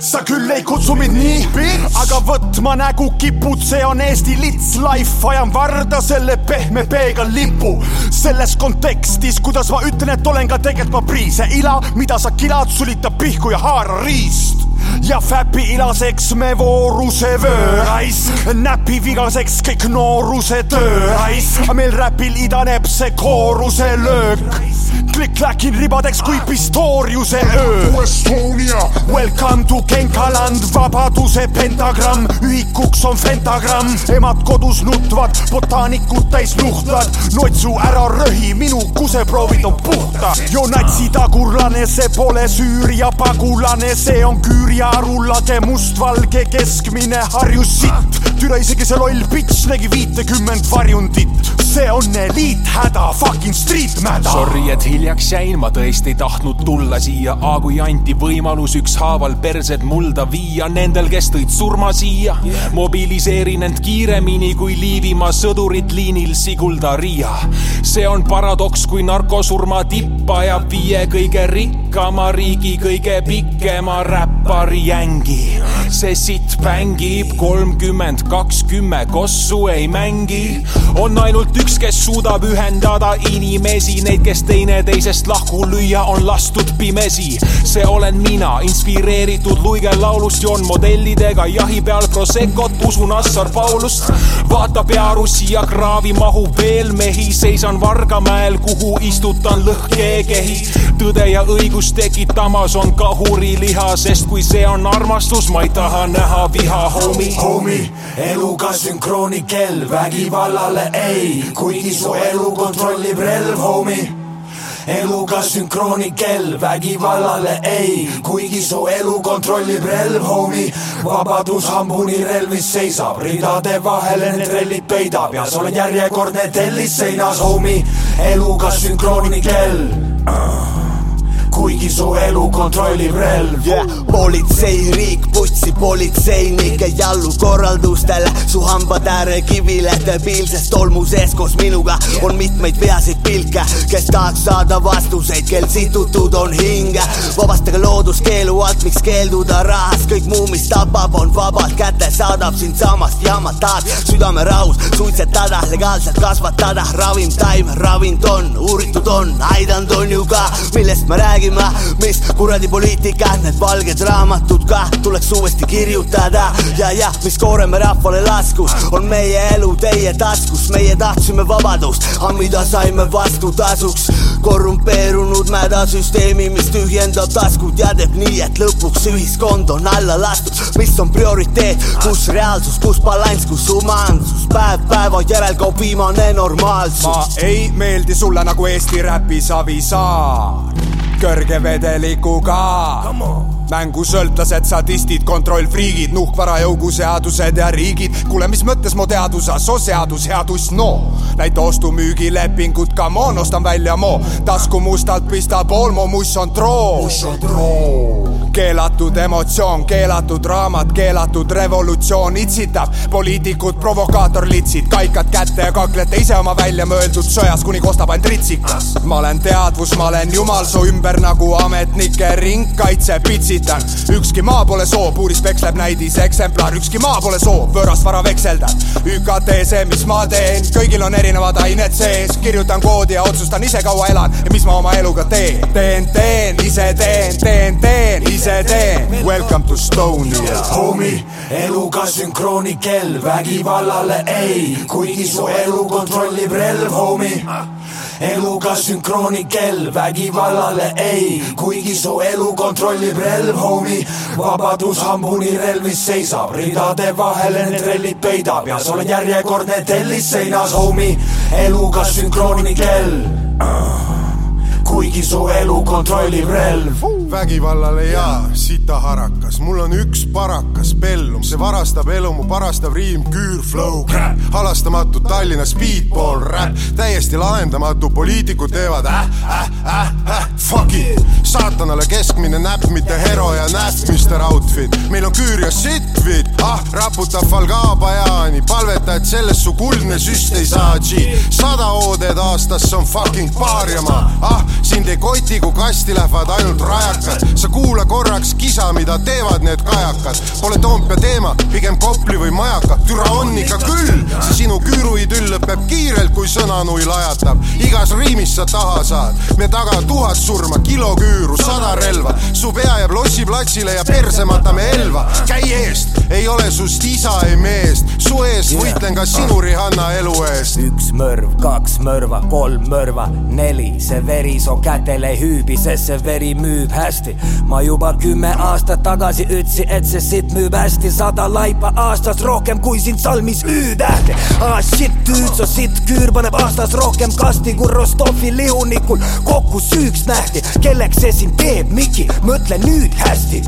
sa küll ei kutsu mind nii, aga võtma nägu kipud, see on Eesti lits life, ajan varda selle pehme peega lipu. selles kontekstis, kuidas ma ütlen, et olen ka tegelikult ma priis, see ila, mida sa kilad, sulitab pihku ja haara riist ja Fäpi ilaseks me vooruse vöö raisk, näpi vigaseks kõik nooruse töö raisk, meil räpil idaneb see kooruse löök klikk-kläkin ribadeks kui Pistoriuse öö. Estonia. Welcome to Genkaland, vabaduse pentagramm, ühikuks on fentagramm. emad kodus nutvad, botaanikud täis nuhtlad. notsu ära röhi, minu kuseproovid on puhtad. jo natsitagurlane, see pole Süüria pagulane, see on Küüria rullage mustvalge keskmine harjus sitt. türa isegi see loll bitch nägi viitekümmend varjundit. see on eliithäda, fucking street mäda. Sorry, et hiljaks jäin, ma tõesti ei tahtnud tulla siia, aga kui anti võimalus ükshaaval persed mulda viia nendel, kes tõid surma siia, mobiliseerin end kiiremini kui Liivimaa sõdurid liinil Sigulda Riia. see on paradoks, kui narkosurma tipp ajab viie kõige rikkama riigi kõige pikema räppari jängi. see sitt mängib kolmkümmend kaks kümme kossu ei mängi, on ainult üks, kes suudab ühendada inimesi, neid, kes teineteisest lahku lüüa on lastud pimesi. see olen mina, inspireeritud luige laulust, joon modellidega jahi peal Prosecot, usun Assar Paulust. vaata pearussi ja kraavi mahub veel mehi, seisan Vargamäel, kuhu istutan lõhkekehi. tõde ja õigus tekitamas on kahuriliha, sest kui see on armastus, ma ei taha näha viha, homie. Homie, eluga sünkrooni kell, vägivallale ei, kuigi su elu kontrollib relv, homie eluga sünkrooni kell, vägivallale ei, kuigi su elu kontrollib relv, homie. vabadus hambuni relvis seisab, ridade vahele need rellid peidab ja sa oled järjekordne tellis seinas, homie. eluga sünkrooni kell uh kuigi su elu kontrollib relv. Yeah.. politseiriik, bussi politseinike jallukorraldustele, su hambad äärekivile, debiilses tolmu sees koos minuga. On mitmeid peasid pilke, kes tahaks saada vastuseid, kel situtud on hinge. vabastage looduskeelu alt, miks keelduda rahast, kõik muu, mis tapab, on vabalt kätte, saadab siinsamast jamad, tahad südamerahus. Suitsetada, legaalselt kasvatada, ravim taim, ravind on, uuritud on, aidanud on ju ka, millest me räägime räägime, mis kuradi poliitika, need valged raamatud ka tuleks uuesti kirjutada. Ja, ja mis kooreme rahvale laskus, on meie elu teie taskus, meie tahtsime vabadust, aga mida saime vastutasuks? korrumpeerunud mädasüsteemi, mis tühjendab taskud ja teeb nii, et lõpuks ühiskond on alla lastud, mis on prioriteet, kus reaalsus, kus balanss, kus humaansus, päev päeva järel kaob viimane normaalsus. ma ei meeldi sulle nagu Eesti räpi Savisaar kõrge vedelikuga. mängusõltlased, sadistid, kontrollfriigid, nuhkvara jõuguseadused ja riigid. kuule, mis mõttes mu teadus, so seadus, headus, no. näita ostu-müügilepingut, come on, ostan välja mo. tasku mustalt pista pool, mu muss on troo. muss on troo keelatud emotsioon, keelatud raamat, keelatud revolutsioon itsitab poliitikud, provokaatorlitsid, kaikad kätte ja kaklete ise oma väljamõeldud sõjas, kuni kostab ainult ritsikas. ma olen teadvus, ma olen jumal su ümber nagu ametnike ringkaitse pitsitan. ükski maa pole soov, puuris peksleb näidis eksemplar, ükski maa pole soov, võõrast vara vekseldab. ÜKT see, mis ma teen, kõigil on erinevad ained sees, kirjutan koodi ja otsustan ise kaua elan ja mis ma oma eluga teen. teen, teen, ise teen, teen, teen, ise ise teen, welcome to Estonia. homie, eluga sünkrooni kell, vägivallale ei, kuigi su elu kontrollib relv, homie eluga sünkrooni kell, vägivallale ei, kuigi su elu kontrollib relv, homie. vabadus hambuni relvis seisab, ridade vahele need rellid peidab ja sa oled järjekordne tellis seinas, homie. eluga sünkrooni kell uh kuigi su elu kontrollib relv. vägivallale jaa, sitaharakas, mul on üks parakas bellum, see varastab elu, mu parastav riim, küür, flow, crap, halastamatu Tallinna speedball rap, täiesti lahendamatu, poliitikud teevad äh, äh, äh, äh, fuck it, saatanale keskmine näpp, mitte hero ja näpp, Mr Outfit, meil on küür ja sitvit, ah, raputab Falgabajani, palveta, et sellest su kuldne süst ei saa, G, sada oodet aastas, see on fucking paariamaa, ah, sind ei koti, kui kasti lähevad ainult rajakad. sa kuula korraks kisa, mida teevad need kajakad. Pole Toompea teema, pigem Kopli või Majaka. türa on ikka küll, see sinu küüruidüll lõpeb kiirelt, kui sõnanui lajatab. igas riimis sa taha saad, me taga tuhat surma, kilo küüru, sada relva. su pea jääb Lossi platsile ja perse matame elva. käi eest, ei ole sust isa ei meest, su eest võitlen ka sinu Rihanna elu eest. üks mõrv, kaks mõrva, kolm mõrva, neli, see veri su kätele ei hüübi, sest see veri müüb hästi. ma juba kümme aastat tagasi ütlesin, et see sitt müüb hästi, sada laipa aastas rohkem kui siin salmis Ü-tähti. ah shit, tüüd, su sitt küür paneb aastas rohkem kasti kui Rostovi lihunikul kokku süüks nähti. kelleks see sind teeb, Miki, mõtle nüüd hästi.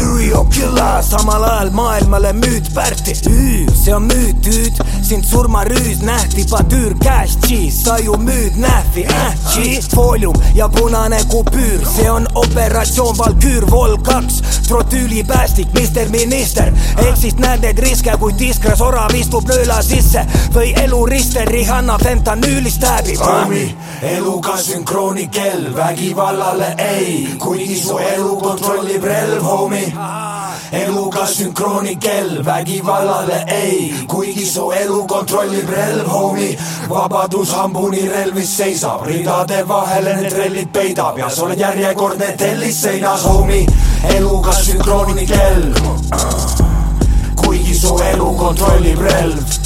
Serial killer, samal ajal maailmale müüd Pärti. Ü, see on müüt, tüüd, sind surmarüüs nähti, patüür cash cheese, sa ju müüd nähvi äh,, G, foolium ja punane kupüür, see on operatsioon Valküür Vol kaks, trotüülipäästik, Mr Minister, ehk siis näed neid riske, kui diskres orav istub nõela sisse. Või elu rister Rihanna fentanüülist häbib. homie, eluga sünkrooni kell, vägivallale ei, kuigi su elu kontrollib relv, homie. Eluga sünkrooni kell, vägivallale ei, kuigi su elu kontrollib relv, homie. vabadus hambuni relvis seisab, ridade vahele need trellid peidab ja sa oled järjekordne tellis seinas, homie. eluga sünkrooni kell, kuigi su elu kontrollib relv